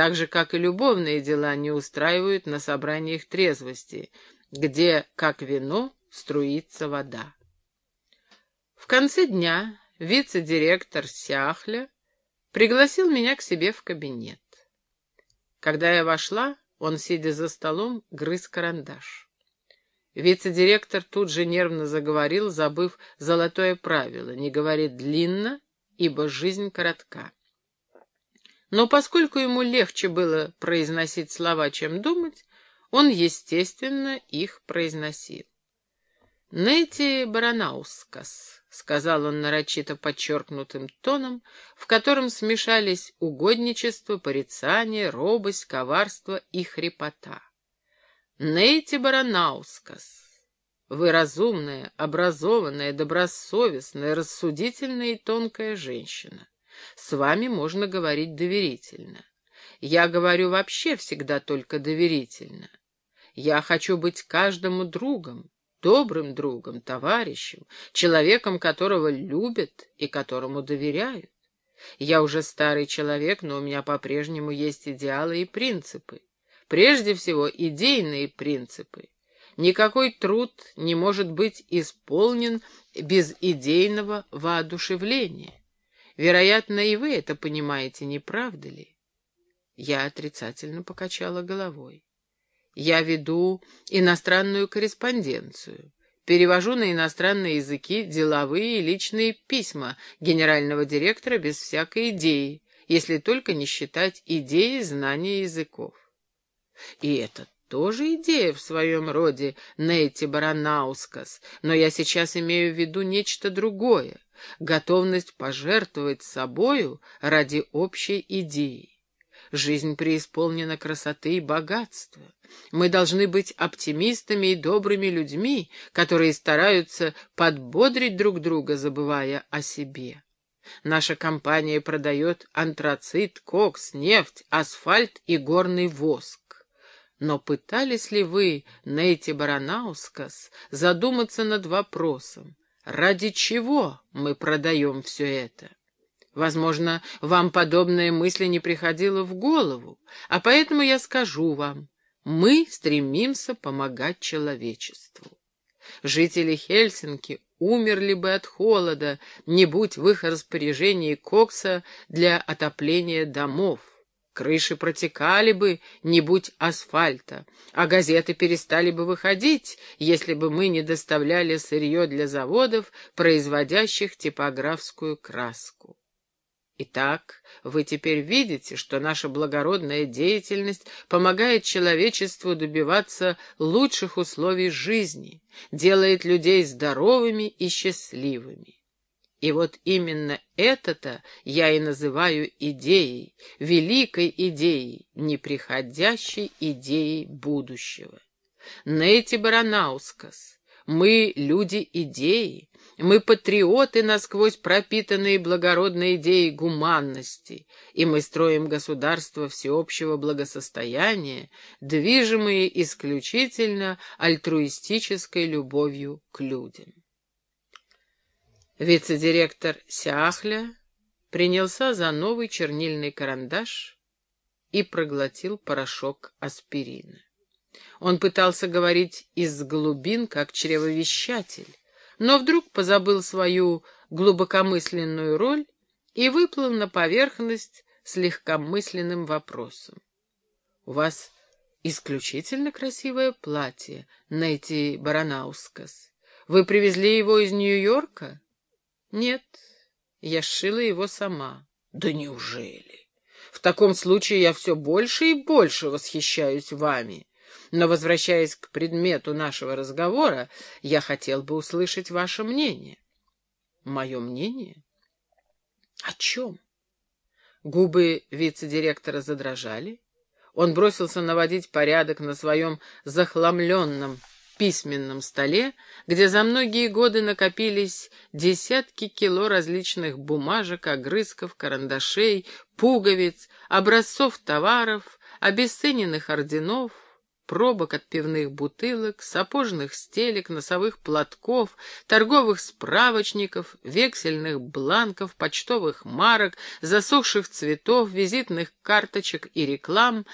так же, как и любовные дела не устраивают на собраниях трезвости, где, как вино, струится вода. В конце дня вице-директор Сяхля пригласил меня к себе в кабинет. Когда я вошла, он, сидя за столом, грыз карандаш. Вице-директор тут же нервно заговорил, забыв золотое правило — не говорить длинно, ибо жизнь коротка. Но поскольку ему легче было произносить слова, чем думать, он, естественно, их произносил. «Нети Баранаускас», — сказал он нарочито подчеркнутым тоном, в котором смешались угодничество, порицание, робость, коварство и хрипота. «Нети Баранаускас, вы разумная, образованная, добросовестная, рассудительная и тонкая женщина. С вами можно говорить доверительно. Я говорю вообще всегда только доверительно. Я хочу быть каждому другом, добрым другом, товарищем, человеком, которого любят и которому доверяют. Я уже старый человек, но у меня по-прежнему есть идеалы и принципы. Прежде всего, идейные принципы. Никакой труд не может быть исполнен без идейного воодушевления. Вероятно, и вы это понимаете, не правда ли? Я отрицательно покачала головой. Я веду иностранную корреспонденцию, перевожу на иностранные языки деловые и личные письма генерального директора без всякой идеи, если только не считать идеи знания языков. И это тоже идея в своем роде, Нейти Баранаускас, но я сейчас имею в виду нечто другое, готовность пожертвовать собою ради общей идеи. Жизнь преисполнена красоты и богатства. Мы должны быть оптимистами и добрыми людьми, которые стараются подбодрить друг друга, забывая о себе. Наша компания продает антрацит, кокс, нефть, асфальт и горный воск. Но пытались ли вы, Нейти Баранаускас, задуматься над вопросом, ради чего мы продаем все это? Возможно, вам подобная мысль не приходила в голову, а поэтому я скажу вам, мы стремимся помогать человечеству. Жители Хельсинки умерли бы от холода, не будь в их распоряжении кокса для отопления домов. Крыши протекали бы, не будь асфальта, а газеты перестали бы выходить, если бы мы не доставляли сырье для заводов, производящих типографскую краску. Итак, вы теперь видите, что наша благородная деятельность помогает человечеству добиваться лучших условий жизни, делает людей здоровыми и счастливыми. И вот именно это-то я и называю идеей, великой идеей, неприходящей идеей будущего. Нейти Баранаускас, мы люди идеи, мы патриоты, насквозь пропитанные благородной идеей гуманности, и мы строим государство всеобщего благосостояния, движимые исключительно альтруистической любовью к людям. Вице-директор Сяхля принялся за новый чернильный карандаш и проглотил порошок аспирина. Он пытался говорить из глубин, как чревовещатель, но вдруг позабыл свою глубокомысленную роль и выплыл на поверхность с легкомысленным вопросом. — У вас исключительно красивое платье, Найти Баранаускас. Вы привезли его из Нью-Йорка? — Нет, я сшила его сама. — Да неужели? В таком случае я все больше и больше восхищаюсь вами. Но, возвращаясь к предмету нашего разговора, я хотел бы услышать ваше мнение. Мое мнение? О чем? Губы вице-директора задрожали. Он бросился наводить порядок на своем захламленном письменном столе, где за многие годы накопились десятки кило различных бумажек, огрызков, карандашей, пуговиц, образцов товаров, обесцененных орденов, пробок от пивных бутылок, сапожных стелек, носовых платков, торговых справочников, вексельных бланков, почтовых марок, засохших цветов, визитных карточек и реклам,